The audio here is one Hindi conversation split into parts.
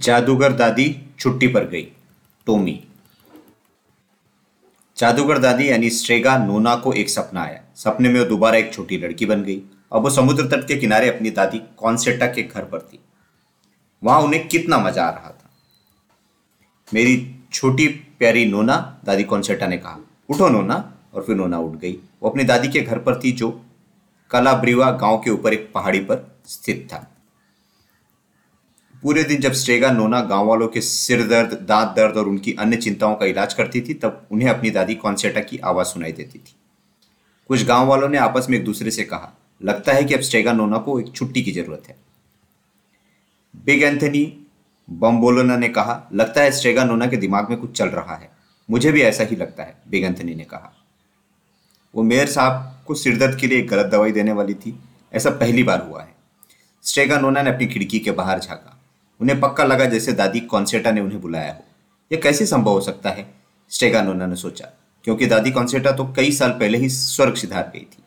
जादूगर दादी छुट्टी पर गई, टोमी। जादूगर दादी यानी स्ट्रेगा नोना को एक सपना आया। सपने में वो दोबारा एक छोटी लड़की बन गई। अब वो समुद्र तट के किनारे अपनी दादी कॉन्सेटा के घर पर थी। वहाँ उन्हें कितना मज़ा आ रहा था। मेरी छोटी प्यारी नोना, दादी कॉन्सेटा ने कहा, उठो नोना। और फिर नोना उठ गई। वो अपनी दादी के घर पर थी जो कलाब्रिवा गाँव के ऊपर एक पहाड़ी पर स्थित था। पूरे दिन जब स्ट्रेगा नोना गाँव वालों के सिर दर्द, दांत दर्द और उनकी अन्य चिंताओं का इलाज करती थी, तब उन्हें अपनी दादी कॉन्सेटा की आवाज़ सुनाई देती थी। कुछ गाँव वालों ने आपस में एक दूसरे से कहा, लगता है कि अब स्ट्रेगा नोना को एक छुट्टी की ज़रूरत है। बिग एंथनी बम्बोलोना ने कहा, लगता है स्ट्रेगा नोना के दिमाग में कुछ चल रहा है। मुझे भी ऐसा ही लगता है, बिग एंथनी ने कहा। वो मेयर साहब को सिरदर्द के लिए एक गलत दवाई देने वाली थी, ऐसा पहली बार हुआ है। स्ट्रेगा नोना ने अपनी खिड़की के बाहर झांका। उन्हें पक्का लगा जैसे दादी कॉन्सेटा ने उन्हें बुलाया हो। यह कैसे संभव हो सकता है? स्टेगा नोना ने सोचा। क्योंकि दादी कॉन्सेटा तो कई साल पहले ही स्वर्ग सिधार गई थी।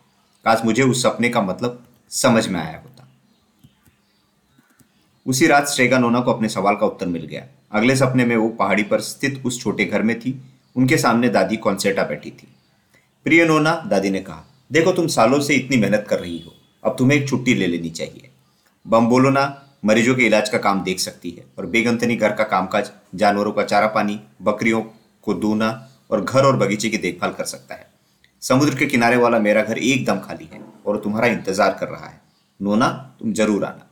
काश मुझे उस सपने का मतलब समझ में आया होता। उसी रात स्टेगा नोना को अपने सवाल का उत्तर मिल गया। अगले सपने में वो पहाड़ी पर स्थित उस छोटे घर में थी। उनके सामने दादी कॉन्सेटा बैठी थी। प्रिय नोना, दादी ने कहा, देखो, तुम सालों से इतनी मेहनत कर रही हो। अब तुम्हें एक छुट्टी ले लेनी चाहिए। बम बोलो ना मरीजों के इलाज का काम देख सकती है और बेगंतनी घर का कामकाज जानवरों का चारा पानी, बकरियों को दूना और घर और बगीचे की देखभाल कर सकता है। समुद्र के किनारे वाला मेरा घर एकदम खाली है और तुम्हारा इंतज़ार कर रहा है। नोना, तुम ज़रूर आना।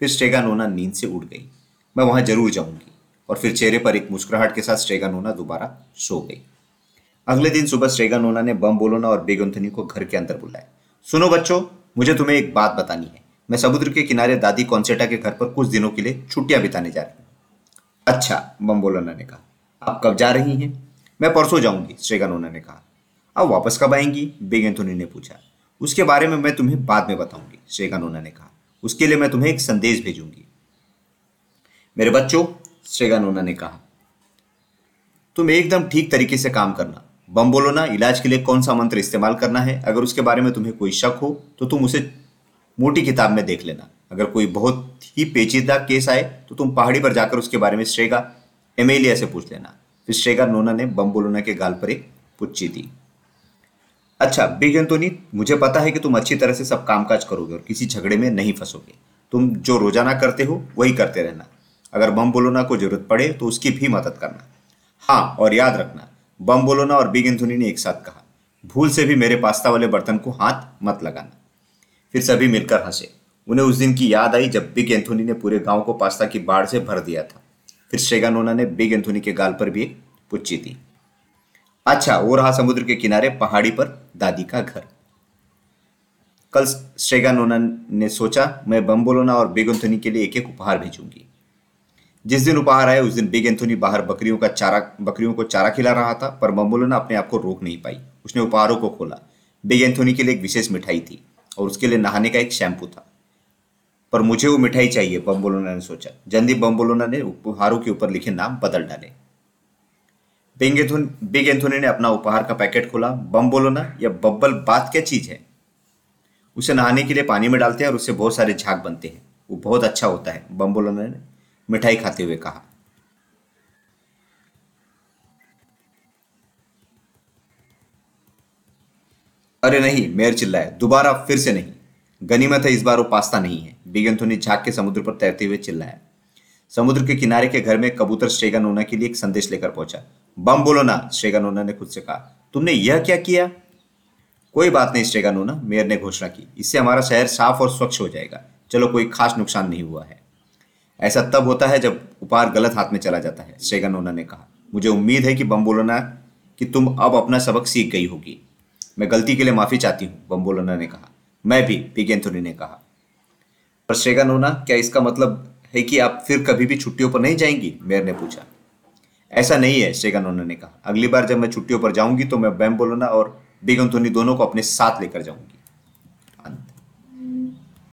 फिर स्टेगा नोना नींद से उठ गई। मैं वहाँ ज़रूर जाऊँगी और फिर चेहरे पर एक मुस्कुराहट के साथ स्टेगा नोना दोबारा सो गई। अगले दिन सुबह स्टेगा नोना ने बम बोलोना और बेगंथनी को घर के अंदर बुलाया। सुनो बच्चों, मुझे तुम्हें एक बात बतानी है। मैं समुद्र के किनारे दादी कॉन्सेटा के घर पर कुछ दिनों के लिए छुट्टियाँ बिताने जा रही हूँ। अच्छा बम्बोलोना ने कहा। आप कब जा रही हैं? मैं परसों जाऊँगी श्रेगानोना ने कहा। अब वापस कब आएँगी? बेग एंथोनी ने पूछा। उसके बारे में मैं तुम्हें बाद में बताऊँगी श्रेगानोना ने कहा। उसके लिए मैं तुम्हें एक संदेश भेजूँगी। मेरे बच्चों श्रेगानोना ने कहा, तुम एकदम ठीक तरीके से काम करना। बम बोलो ना इलाज के लिए कौन सा मंत्र इस्तेमाल करना है? अगर उसके बारे में तुम्हें कोई शक हो तो तुम उसे मोटी किताब में देख लेना। अगर कोई बहुत ही पेचीदा केस आए तो तुम पहाड़ी पर जाकर उसके बारे में श्रेगा, एमेलिया से पूछ लेना। फिर श्रेगा नोना ने बम्बोलोना के गाल पर एक पुच्ची दी। अच्छा बिग एंटोनी मुझे पता है कि तुम अच्छी तरह से सब कामकाज करोगे और किसी झगड़े में नहीं फंसोगे। तुम जो रोज़ाना करते हो, वही करते रहना। अगर बम बोलोना को ज़रूरत पड़े तो उसकी भी मदद करना। हाँ और याद रखना बम बोलोना और बिग एंथोनी ने एक साथ कहा, भूल से भी मेरे पास्ता वाले बर्तन को हाथ मत लगाना। फिर सभी मिलकर हंसे। उन्हें उस दिन की याद आई जब बिग एंथोनी ने पूरे गाँव को पास्ता की बाढ़ से भर दिया था। फिर शेगानोना ने बिग एंथोनी के गाल पर भी एक पुच्ची थी अच्छा वो रहा समुद्र के किनारे पहाड़ी पर दादी का घर। कल श्रेगानोना ने सोचा, मैं बम्बोलोना और बिग एंथोनी के लिए एक एक उपहार भेजूँगी। जिस दिन उपहार आया उस दिन बिग एंथोनी बाहर बकरियों का चारा, बकरियों को चारा खिला रहा था, पर बम्बोलोना अपने आप को रोक नहीं पाई। उसने उपहारों को खोला। बिग एंथोनी के लिए एक विशेष मिठाई थी। और उसके लिए नहाने का एक शैम्पू था। पर मुझे वो मिठाई चाहिए बम्बोलोना ने सोचा। जल्दी बम्बोलोना ने उपहारों के ऊपर लिखे नाम बदल डाले। बिग एंथोनी ने अपना उपहार का पैकेट खोला। बम्बोलोना या बब्बल बात क्या चीज़ है? उसे नहाने के लिए पानी में डालते हैं और उससे बहुत सारे झाग बनते हैं। वो बहुत अच्छा होता है बम्बोलोना ने मिठाई खाते हुए कहा। अरे नहीं मेयर चिल्लाए। दोबारा फिर से नहीं। गनीमत है, इस बार वो पास्ता नहीं है। बिगेंथोनी झाक के समुद्र पर तैरते हुए चिल्लाया। समुद्र के किनारे के घर में कबूतर श्रेगानोना के लिए एक संदेश लेकर पहुँचा। बम बोलो ना श्रेगानोना ने खुद से कहा। तुमने यह क्या किया? कोई बात नहीं श्रेगानोना मेयर ने घोषणा की। इससे हमारा शहर साफ़ और स्वच्छ हो जाएगा। चलो, कोई खास नुकसान नहीं हुआ है। ऐसा तब होता है जब उपहार गलत हाथ में चला जाता है श्रेगानोना ने कहा। मुझे उम्मीद है कि बम बोलोना कि तुम अब अपना सबक सीख गई होगी। मैं गलती के लिए माफ़ी चाहती हूँ बम्बोलोना ने कहा। मैं भी पिग एंथोनी ने कहा। पर श्रेगानोना, क्या इसका मतलब है कि आप फिर कभी भी छुट्टियों पर नहीं जाएँगी? मेयर ने पूछा। ऐसा नहीं है, श्रेगानोना ने कहा। अगली बार जब मैं छुट्टियों पर जाऊँगी तो मैं बैम्बोलोना और बिग धोनी दोनों को अपने साथ लेकर जाऊँगी।